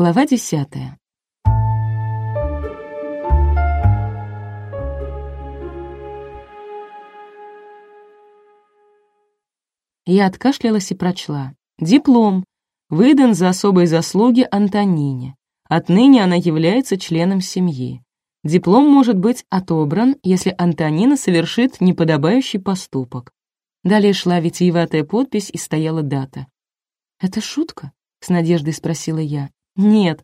Глава десятая. Я откашлялась и прочла. Диплом. Выдан за особые заслуги Антонине. Отныне она является членом семьи. Диплом может быть отобран, если Антонина совершит неподобающий поступок. Далее шла витиеватая подпись и стояла дата. «Это шутка?» — с надеждой спросила я. «Нет».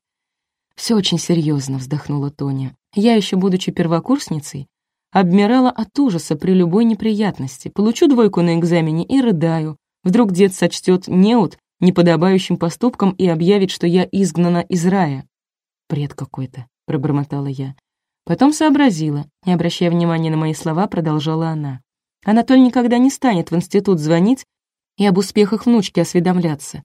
Все очень серьезно, вздохнула Тоня. «Я еще, будучи первокурсницей, обмирала от ужаса при любой неприятности, получу двойку на экзамене и рыдаю. Вдруг дед сочтет неуд неподобающим поступком и объявит, что я изгнана из рая. «Бред какой-то», — пробормотала я. Потом сообразила, не обращая внимания на мои слова, продолжала она. Анатоль никогда не станет в институт звонить и об успехах внучки осведомляться.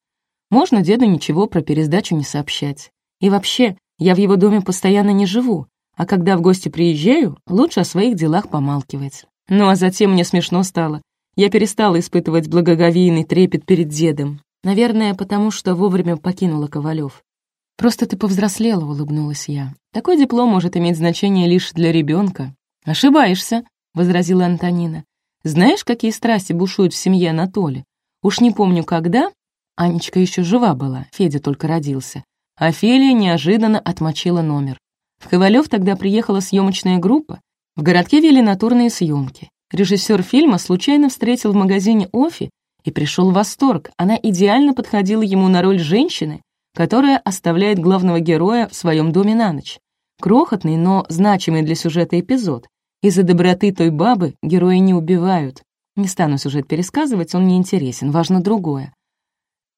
Можно деду ничего про пересдачу не сообщать. И вообще, я в его доме постоянно не живу, а когда в гости приезжаю, лучше о своих делах помалкивать. Ну а затем мне смешно стало. Я перестала испытывать благоговейный трепет перед дедом. Наверное, потому что вовремя покинула Ковалев. «Просто ты повзрослела», — улыбнулась я. «Такой диплом может иметь значение лишь для ребенка. «Ошибаешься», — возразила Антонина. «Знаешь, какие страсти бушуют в семье Анатолия? Уж не помню, когда, Анечка еще жива была, Федя только родился. Офелия неожиданно отмочила номер. В Ковалев тогда приехала съемочная группа. В городке вели натурные съемки. Режиссер фильма случайно встретил в магазине Офи и пришел в восторг. Она идеально подходила ему на роль женщины, которая оставляет главного героя в своем доме на ночь. Крохотный, но значимый для сюжета эпизод. Из-за доброты той бабы герои не убивают. Не стану сюжет пересказывать, он не интересен, важно другое.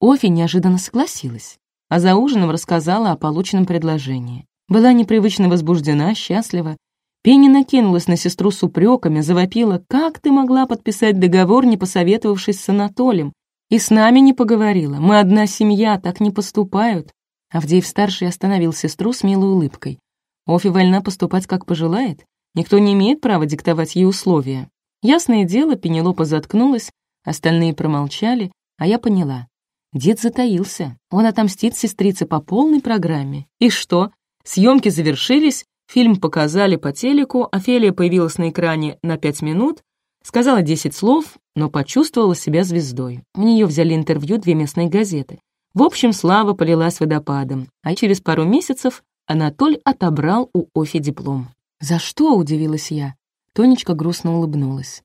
Офи неожиданно согласилась, а за ужином рассказала о полученном предложении. Была непривычно возбуждена, счастлива. Пенни накинулась на сестру с упреками, завопила, «Как ты могла подписать договор, не посоветовавшись с Анатолием? И с нами не поговорила. Мы одна семья, так не поступают». Авдеев-старший остановил сестру с милой улыбкой. Офи вольна поступать, как пожелает. Никто не имеет права диктовать ей условия. Ясное дело, Пенелопа заткнулась, остальные промолчали, а я поняла. Дед затаился. Он отомстит сестрице по полной программе. И что? Съемки завершились, фильм показали по телеку, Офелия появилась на экране на пять минут, сказала десять слов, но почувствовала себя звездой. У нее взяли интервью две местные газеты. В общем, слава полилась водопадом, а через пару месяцев Анатоль отобрал у Офи диплом. «За что?» — удивилась я. Тонечка грустно улыбнулась.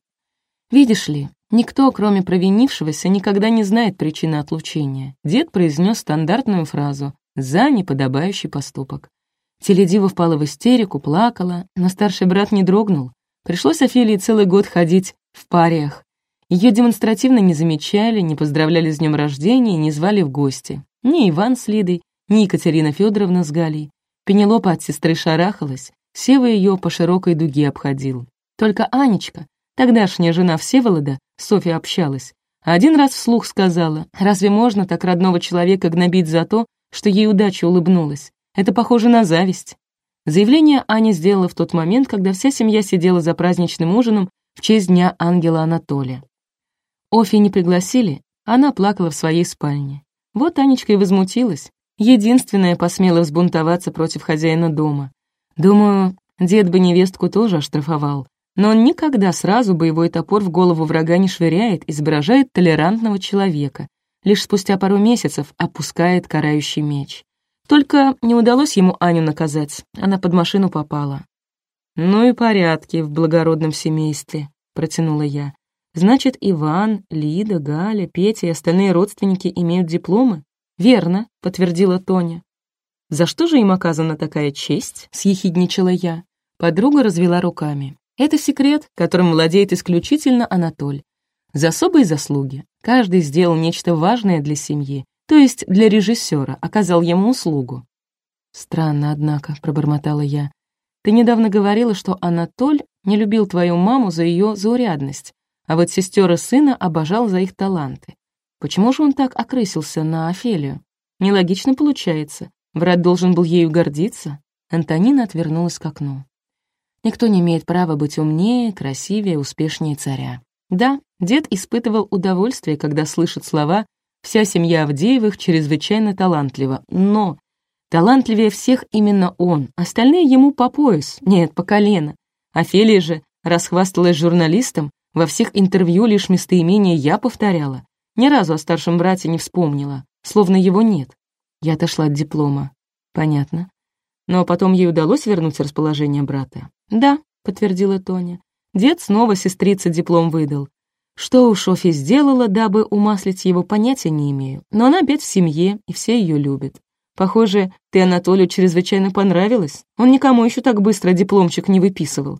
«Видишь ли, Никто, кроме провинившегося, никогда не знает причины отлучения. Дед произнес стандартную фразу «за неподобающий поступок». Теледива впала в истерику, плакала, но старший брат не дрогнул. Пришлось Офелии целый год ходить в париях. Ее демонстративно не замечали, не поздравляли с днем рождения, не звали в гости. Ни Иван с Лидой, ни Екатерина Федоровна с Галей. Пенелопа от сестры шарахалась, Сева ее по широкой дуге обходил. Только Анечка, Тогдашняя жена Всеволода, Софья общалась, один раз вслух сказала, разве можно так родного человека гнобить за то, что ей удача улыбнулась? Это похоже на зависть. Заявление Аня сделала в тот момент, когда вся семья сидела за праздничным ужином в честь Дня Ангела Анатолия. Офи не пригласили, она плакала в своей спальне. Вот Анечка и возмутилась. Единственная посмела взбунтоваться против хозяина дома. Думаю, дед бы невестку тоже оштрафовал, но он никогда сразу боевой топор в голову врага не швыряет, изображает толерантного человека, лишь спустя пару месяцев опускает карающий меч. Только не удалось ему Аню наказать, она под машину попала. «Ну и порядки в благородном семействе», — протянула я. «Значит, Иван, Лида, Галя, Петя и остальные родственники имеют дипломы?» «Верно», — подтвердила Тоня. «За что же им оказана такая честь?» — съехидничала я. Подруга развела руками. Это секрет, которым владеет исключительно Анатоль. За особые заслуги каждый сделал нечто важное для семьи, то есть для режиссера, оказал ему услугу. «Странно, однако», — пробормотала я. «Ты недавно говорила, что Анатоль не любил твою маму за ее заурядность, а вот сестер и сына обожал за их таланты. Почему же он так окрысился на Офелию? Нелогично получается. Брат должен был ею гордиться». Антонина отвернулась к окну. Никто не имеет права быть умнее, красивее, успешнее царя. Да, дед испытывал удовольствие, когда слышит слова «вся семья Авдеевых чрезвычайно талантлива», но Талантливее всех именно он, остальные ему по пояс, нет, по колено. Офелия же расхвасталась журналистам, во всех интервью лишь местоимение «я» повторяла. Ни разу о старшем брате не вспомнила, словно его нет. Я отошла от диплома. Понятно. Но потом ей удалось вернуть расположение брата. «Да», — подтвердила Тоня. Дед снова сестрица диплом выдал. Что уж Офи сделала, дабы умаслить его, понятия не имею. Но она опять в семье, и все ее любят. Похоже, ты Анатолию чрезвычайно понравилась. Он никому еще так быстро дипломчик не выписывал.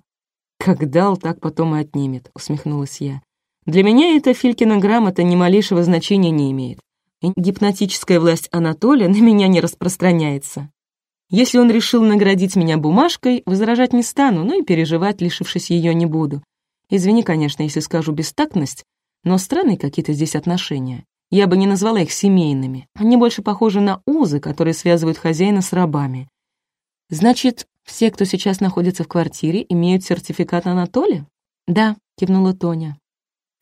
«Как дал, так потом и отнимет», — усмехнулась я. «Для меня эта Филькина грамота ни малейшего значения не имеет. И гипнотическая власть Анатолия на меня не распространяется. Если он решил наградить меня бумажкой, возражать не стану, но и переживать, лишившись ее, не буду. Извини, конечно, если скажу бестактность, но странные какие-то здесь отношения. Я бы не назвала их семейными. Они больше похожи на узы, которые связывают хозяина с рабами. Значит, все, кто сейчас находится в квартире, имеют сертификат Анатолия? Да, кивнула Тоня.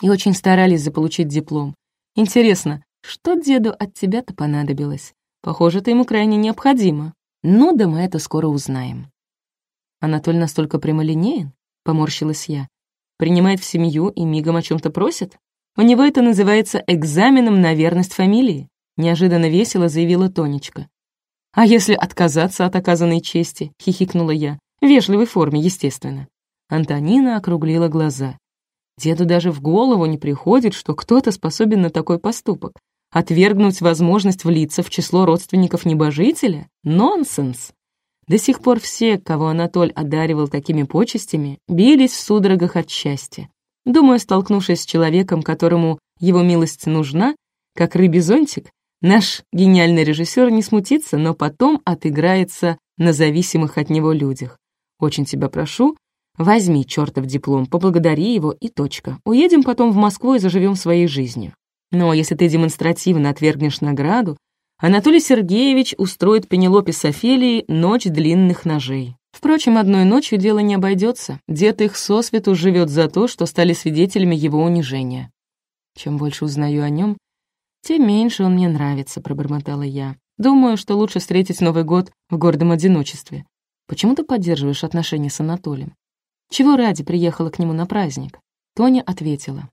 И очень старались заполучить диплом. Интересно, что деду от тебя-то понадобилось? Похоже, это ему крайне необходимо. Ну да мы это скоро узнаем. Анатоль настолько прямолинеен, поморщилась я. Принимает в семью и мигом о чем то просит? У него это называется экзаменом на верность фамилии, неожиданно весело заявила Тонечка. А если отказаться от оказанной чести, хихикнула я, в вежливой форме, естественно. Антонина округлила глаза. Деду даже в голову не приходит, что кто-то способен на такой поступок. Отвергнуть возможность влиться в число родственников небожителя? Нонсенс! До сих пор все, кого Анатоль одаривал такими почестями, бились в судорогах от счастья. Думаю, столкнувшись с человеком, которому его милость нужна, как рыбий зонтик, наш гениальный режиссер не смутится, но потом отыграется на зависимых от него людях. Очень тебя прошу, возьми чертов диплом, поблагодари его и точка. Уедем потом в Москву и заживем своей жизнью. Но если ты демонстративно отвергнешь награду, Анатолий Сергеевич устроит Пенелопе с ночь длинных ножей. Впрочем, одной ночью дело не обойдется. Дед их сосвету живет за то, что стали свидетелями его унижения. Чем больше узнаю о нем, тем меньше он мне нравится, пробормотала я. Думаю, что лучше встретить Новый год в гордом одиночестве. Почему ты поддерживаешь отношения с Анатолием? Чего ради приехала к нему на праздник? Тоня ответила.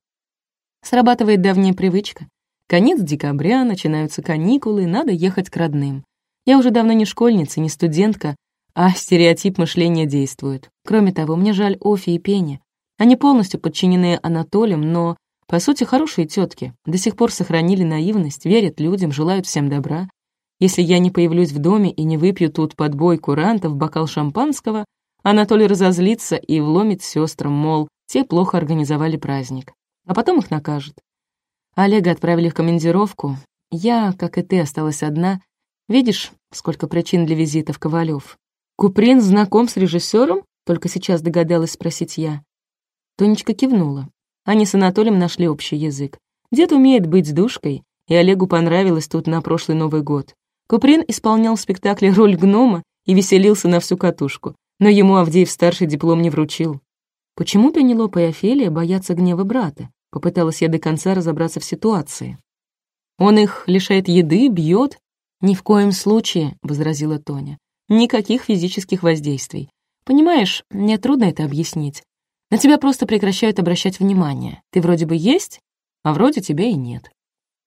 Срабатывает давняя привычка. Конец декабря, начинаются каникулы, надо ехать к родным. Я уже давно не школьница, не студентка, а стереотип мышления действует. Кроме того, мне жаль Офи и Пени. Они полностью подчинены Анатолием, но, по сути, хорошие тетки. До сих пор сохранили наивность, верят людям, желают всем добра. Если я не появлюсь в доме и не выпью тут под бой курантов бокал шампанского, Анатолий разозлится и вломит сестрам, мол, те плохо организовали праздник. А потом их накажет. Олега отправили в командировку. Я, как и ты, осталась одна. Видишь, сколько причин для визита в Ковалев. Куприн знаком с режиссером? Только сейчас догадалась спросить я. Тонечка кивнула. Они с Анатолием нашли общий язык. Дед умеет быть с душкой, и Олегу понравилось тут на прошлый Новый год. Куприн исполнял в спектакле роль гнома и веселился на всю катушку, но ему Авдеев-старший диплом не вручил. Почему Пенелопа и Офелия боятся гнева брата? Попыталась я до конца разобраться в ситуации. «Он их лишает еды, бьет?» «Ни в коем случае», — возразила Тоня. «Никаких физических воздействий. Понимаешь, мне трудно это объяснить. На тебя просто прекращают обращать внимание. Ты вроде бы есть, а вроде тебя и нет».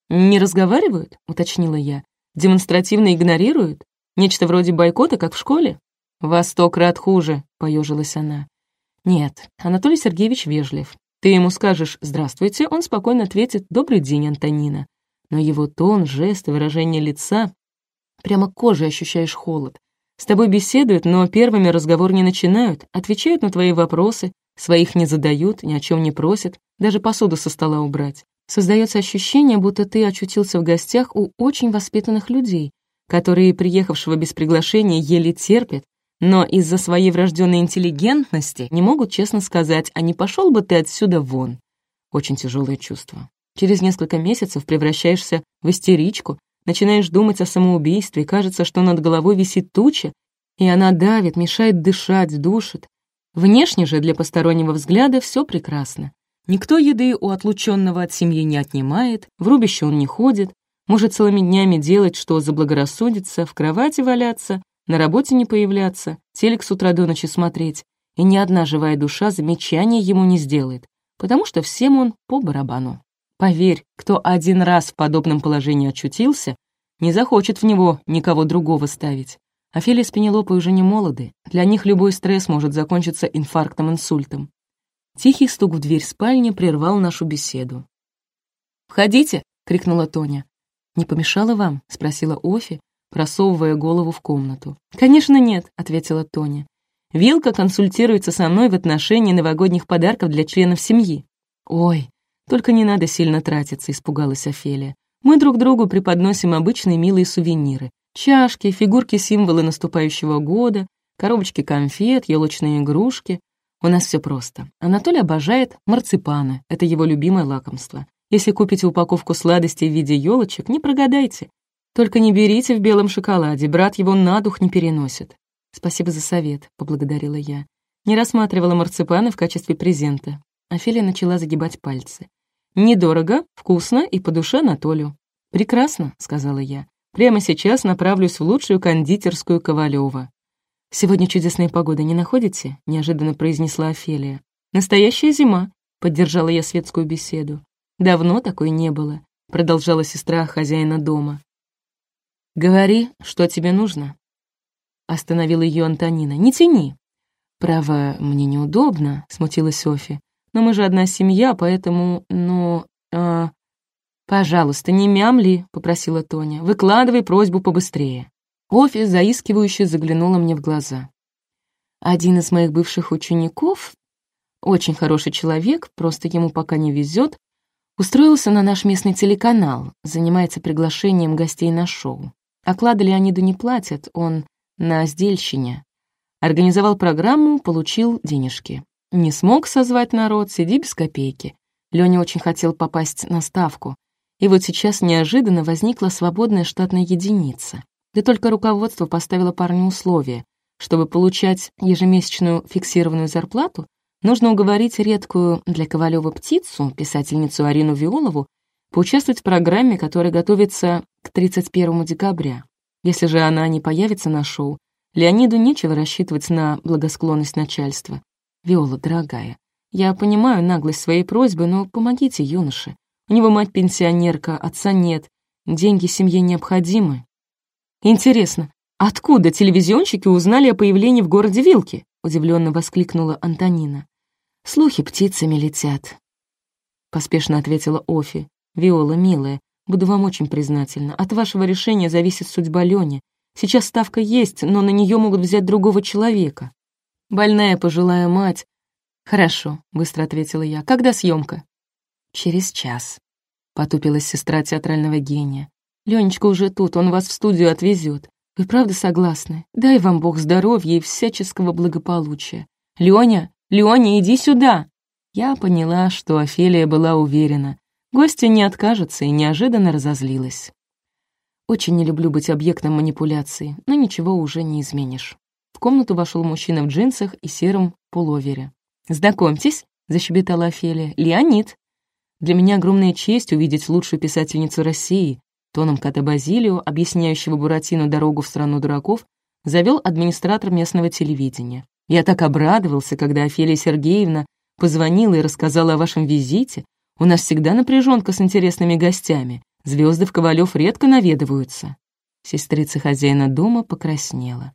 «Не разговаривают?» — уточнила я. «Демонстративно игнорируют? Нечто вроде бойкота, как в школе?» «Во сто крат хуже», — поежилась она. «Нет, Анатолий Сергеевич вежлив. Ты ему скажешь «здравствуйте», он спокойно ответит «добрый день, Антонина». Но его тон, жест, выражение лица... Прямо кожей ощущаешь холод. С тобой беседуют, но первыми разговор не начинают, отвечают на твои вопросы, своих не задают, ни о чем не просят, даже посуду со стола убрать. Создается ощущение, будто ты очутился в гостях у очень воспитанных людей, которые, приехавшего без приглашения, еле терпят, но из-за своей врожденной интеллигентности не могут честно сказать, а не пошел бы ты отсюда вон. Очень тяжелое чувство. Через несколько месяцев превращаешься в истеричку, начинаешь думать о самоубийстве, кажется, что над головой висит туча, и она давит, мешает дышать, душит. Внешне же для постороннего взгляда все прекрасно. Никто еды у отлученного от семьи не отнимает, в рубище он не ходит, Может целыми днями делать, что заблагорассудится, в кровати валяться, на работе не появляться, телек с утра до ночи смотреть, и ни одна живая душа замечания ему не сделает, потому что всем он по барабану. Поверь, кто один раз в подобном положении очутился, не захочет в него никого другого ставить. Офелия с Пенелопой уже не молоды, для них любой стресс может закончиться инфарктом-инсультом. Тихий стук в дверь спальни прервал нашу беседу. «Входите!» — крикнула Тоня. «Не помешала вам?» — спросила Офи, просовывая голову в комнату. «Конечно нет», — ответила Тоня. «Вилка консультируется со мной в отношении новогодних подарков для членов семьи». «Ой, только не надо сильно тратиться», — испугалась Офелия. «Мы друг другу преподносим обычные милые сувениры. Чашки, фигурки-символы наступающего года, коробочки конфет, елочные игрушки. У нас все просто. Анатолий обожает марципаны, это его любимое лакомство. Если купите упаковку сладостей в виде елочек, не прогадайте. Только не берите в белом шоколаде, брат его на дух не переносит. Спасибо за совет, поблагодарила я. Не рассматривала марципаны в качестве презента. Офелия начала загибать пальцы. «Недорого, вкусно и по душе Анатолию». «Прекрасно», — сказала я. «Прямо сейчас направлюсь в лучшую кондитерскую Ковалева». «Сегодня чудесная погода, не находите?» — неожиданно произнесла Офелия. «Настоящая зима», — поддержала я светскую беседу. «Давно такой не было», — продолжала сестра хозяина дома. «Говори, что тебе нужно?» Остановила ее Антонина. «Не тяни». «Право, мне неудобно», — смутилась Софи. «Но мы же одна семья, поэтому, ну, э, «Пожалуйста, не мямли», — попросила Тоня. «Выкладывай просьбу побыстрее». Офи заискивающе заглянула мне в глаза. «Один из моих бывших учеников, очень хороший человек, просто ему пока не везет, устроился на наш местный телеканал, занимается приглашением гостей на шоу. Оклады Леониду не платят, он на сдельщине. Организовал программу, получил денежки. Не смог созвать народ, сиди без копейки. Лёня очень хотел попасть на ставку. И вот сейчас неожиданно возникла свободная штатная единица. Да только руководство поставило парню условия. Чтобы получать ежемесячную фиксированную зарплату, нужно уговорить редкую для Ковалева птицу, писательницу Арину Виолову, поучаствовать в программе, которая готовится к 31 декабря. Если же она не появится на шоу, Леониду нечего рассчитывать на благосклонность начальства. «Виола, дорогая, я понимаю наглость своей просьбы, но помогите юноше. У него мать пенсионерка, отца нет. Деньги семье необходимы. Интересно, откуда телевизионщики узнали о появлении в городе Вилки? Удивленно воскликнула Антонина. Слухи птицами летят. Поспешно ответила Офи. Виола, милая, буду вам очень признательна. От вашего решения зависит судьба Лёни. Сейчас ставка есть, но на нее могут взять другого человека. Больная пожилая мать. Хорошо, быстро ответила я. Когда съемка? «Через час», — потупилась сестра театрального гения. «Ленечка уже тут, он вас в студию отвезет. Вы правда согласны? Дай вам Бог здоровья и всяческого благополучия. Леня, Леня, иди сюда!» Я поняла, что Офелия была уверена. Гостья не откажется и неожиданно разозлилась. Очень не люблю быть объектом манипуляции, но ничего уже не изменишь. В комнату вошел мужчина в джинсах и сером пуловере. «Знакомьтесь», — защебетала Офелия, — «Леонид». Для меня огромная честь увидеть лучшую писательницу России. Тоном кота Базилио, объясняющего Буратино дорогу в страну дураков, завел администратор местного телевидения. Я так обрадовался, когда Офелия Сергеевна позвонила и рассказала о вашем визите. У нас всегда напряженка с интересными гостями. Звезды в Ковалев редко наведываются. Сестрица хозяина дома покраснела.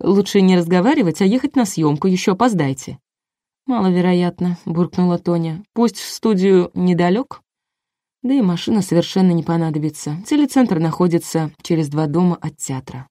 «Лучше не разговаривать, а ехать на съемку, еще опоздайте». «Маловероятно», — буркнула Тоня. «Пусть в студию недалек. Да и машина совершенно не понадобится. Телецентр находится через два дома от театра».